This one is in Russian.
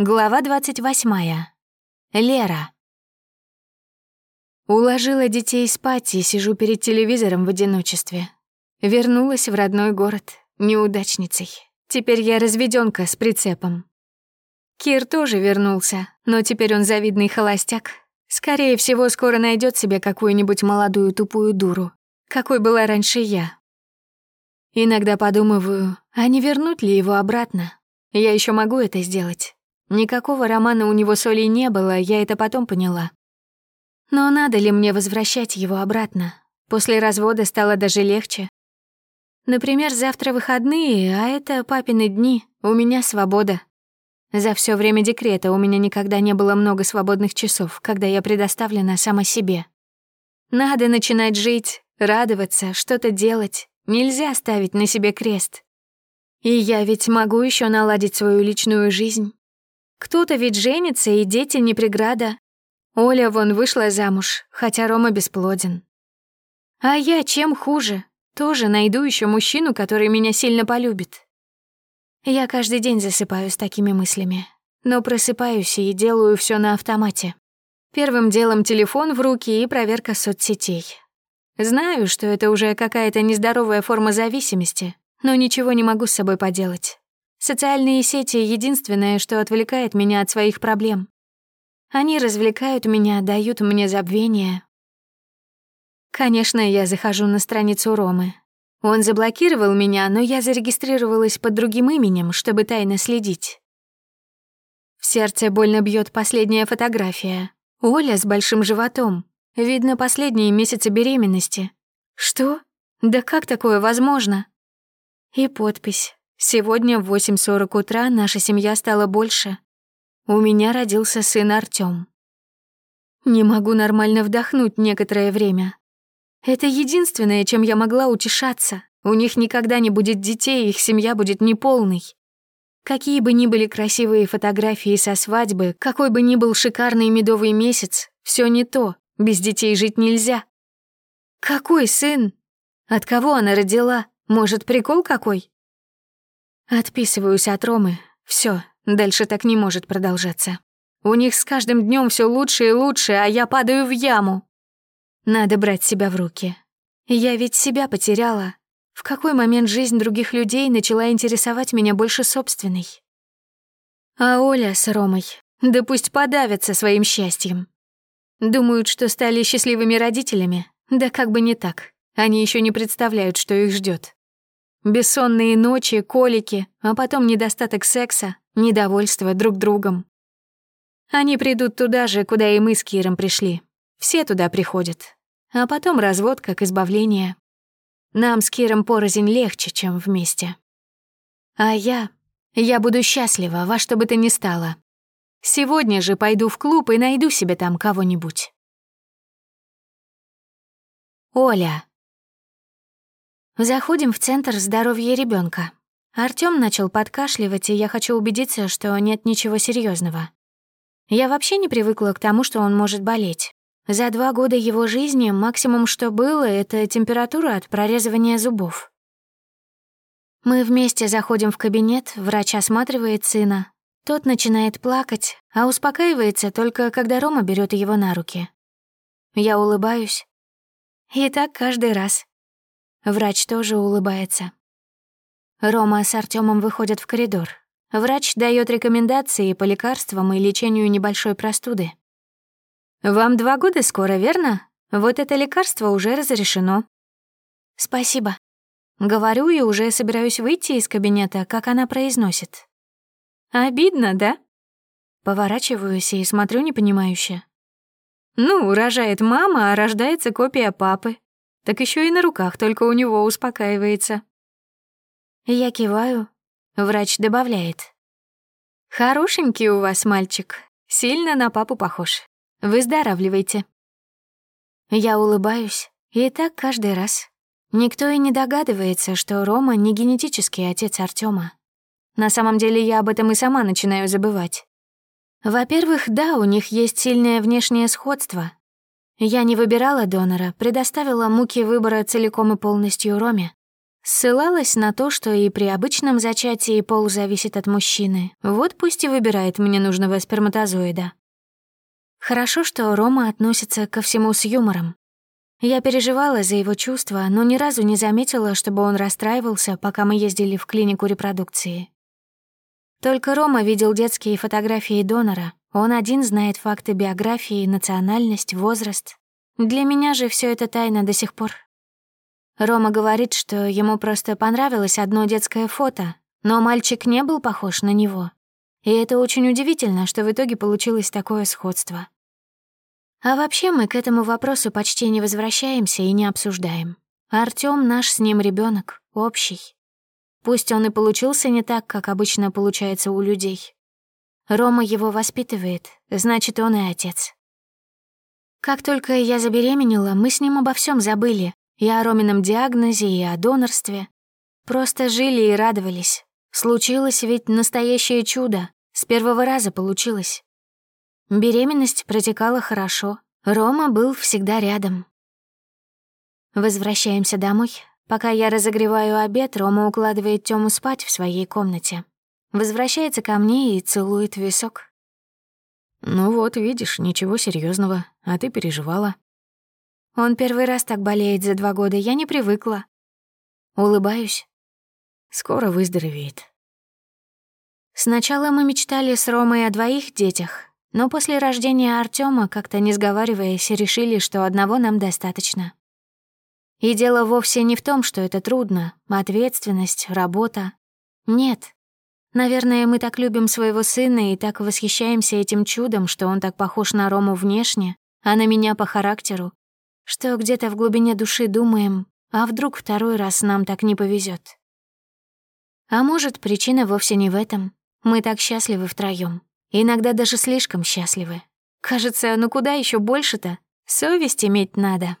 Глава 28. Лера. Уложила детей спать и сижу перед телевизором в одиночестве. Вернулась в родной город, неудачницей. Теперь я разведёнка с прицепом. Кир тоже вернулся, но теперь он завидный холостяк. Скорее всего, скоро найдёт себе какую-нибудь молодую тупую дуру, какой была раньше я. Иногда подумываю, а не вернуть ли его обратно? Я ещё могу это сделать. Никакого романа у него с Олей не было, я это потом поняла. Но надо ли мне возвращать его обратно? После развода стало даже легче. Например, завтра выходные, а это папины дни, у меня свобода. За все время декрета у меня никогда не было много свободных часов, когда я предоставлена сама себе. Надо начинать жить, радоваться, что-то делать. Нельзя ставить на себе крест. И я ведь могу еще наладить свою личную жизнь. Кто-то ведь женится, и дети не преграда. Оля вон вышла замуж, хотя Рома бесплоден. А я чем хуже? Тоже найду еще мужчину, который меня сильно полюбит. Я каждый день засыпаю с такими мыслями, но просыпаюсь и делаю все на автомате. Первым делом телефон в руки и проверка соцсетей. Знаю, что это уже какая-то нездоровая форма зависимости, но ничего не могу с собой поделать. Социальные сети — единственное, что отвлекает меня от своих проблем. Они развлекают меня, дают мне забвение. Конечно, я захожу на страницу Ромы. Он заблокировал меня, но я зарегистрировалась под другим именем, чтобы тайно следить. В сердце больно бьет последняя фотография. Оля с большим животом. Видно, последние месяцы беременности. Что? Да как такое возможно? И подпись. Сегодня в 8.40 утра наша семья стала больше. У меня родился сын Артём. Не могу нормально вдохнуть некоторое время. Это единственное, чем я могла утешаться. У них никогда не будет детей, их семья будет неполной. Какие бы ни были красивые фотографии со свадьбы, какой бы ни был шикарный медовый месяц, все не то, без детей жить нельзя. Какой сын? От кого она родила? Может, прикол какой? Отписываюсь от Ромы. Все, дальше так не может продолжаться. У них с каждым днем все лучше и лучше, а я падаю в яму. Надо брать себя в руки. Я ведь себя потеряла. В какой момент жизнь других людей начала интересовать меня больше собственной? А Оля с Ромой, да пусть подавятся своим счастьем. Думают, что стали счастливыми родителями, да как бы не так. Они еще не представляют, что их ждет. Бессонные ночи, колики, а потом недостаток секса, недовольство друг другом. Они придут туда же, куда и мы с Киром пришли. Все туда приходят. А потом развод как избавление. Нам с Киром порознь легче, чем вместе. А я... Я буду счастлива во что бы то ни стало. Сегодня же пойду в клуб и найду себе там кого-нибудь. Оля. Заходим в Центр здоровья ребенка. Артём начал подкашливать, и я хочу убедиться, что нет ничего серьезного. Я вообще не привыкла к тому, что он может болеть. За два года его жизни максимум, что было, это температура от прорезывания зубов. Мы вместе заходим в кабинет, врач осматривает сына. Тот начинает плакать, а успокаивается только, когда Рома берет его на руки. Я улыбаюсь. И так каждый раз. Врач тоже улыбается. Рома с Артемом выходят в коридор. Врач дает рекомендации по лекарствам и лечению небольшой простуды. «Вам два года скоро, верно? Вот это лекарство уже разрешено». «Спасибо». Говорю и уже собираюсь выйти из кабинета, как она произносит. «Обидно, да?» Поворачиваюсь и смотрю непонимающе. «Ну, рожает мама, а рождается копия папы так еще и на руках только у него успокаивается. Я киваю, врач добавляет. «Хорошенький у вас мальчик, сильно на папу похож. Выздоравливайте». Я улыбаюсь, и так каждый раз. Никто и не догадывается, что Рома не генетический отец Артема. На самом деле я об этом и сама начинаю забывать. Во-первых, да, у них есть сильное внешнее сходство, я не выбирала донора, предоставила муки выбора целиком и полностью Роме. Ссылалась на то, что и при обычном зачатии пол зависит от мужчины. Вот пусть и выбирает мне нужного сперматозоида. Хорошо, что Рома относится ко всему с юмором. Я переживала за его чувства, но ни разу не заметила, чтобы он расстраивался, пока мы ездили в клинику репродукции. Только Рома видел детские фотографии донора, он один знает факты биографии, национальность, возраст. Для меня же все это тайна до сих пор. Рома говорит, что ему просто понравилось одно детское фото, но мальчик не был похож на него. И это очень удивительно, что в итоге получилось такое сходство. А вообще мы к этому вопросу почти не возвращаемся и не обсуждаем. Артём наш с ним ребенок, общий. Пусть он и получился не так, как обычно получается у людей, Рома его воспитывает, значит, он и отец. Как только я забеременела, мы с ним обо всем забыли. И о Ромином диагнозе, и о донорстве. Просто жили и радовались. Случилось ведь настоящее чудо. С первого раза получилось. Беременность протекала хорошо. Рома был всегда рядом. Возвращаемся домой. Пока я разогреваю обед, Рома укладывает Тёму спать в своей комнате. Возвращается ко мне и целует висок. «Ну вот, видишь, ничего серьезного, а ты переживала». «Он первый раз так болеет за два года, я не привыкла». Улыбаюсь. «Скоро выздоровеет». Сначала мы мечтали с Ромой о двоих детях, но после рождения Артема как-то не сговариваясь, решили, что одного нам достаточно. И дело вовсе не в том, что это трудно, ответственность, работа. Нет, Наверное, мы так любим своего сына и так восхищаемся этим чудом, что он так похож на Рому внешне, а на меня по характеру, что где-то в глубине души думаем, а вдруг второй раз нам так не повезет. А может, причина вовсе не в этом. Мы так счастливы втроем, Иногда даже слишком счастливы. Кажется, ну куда еще больше-то? Совесть иметь надо.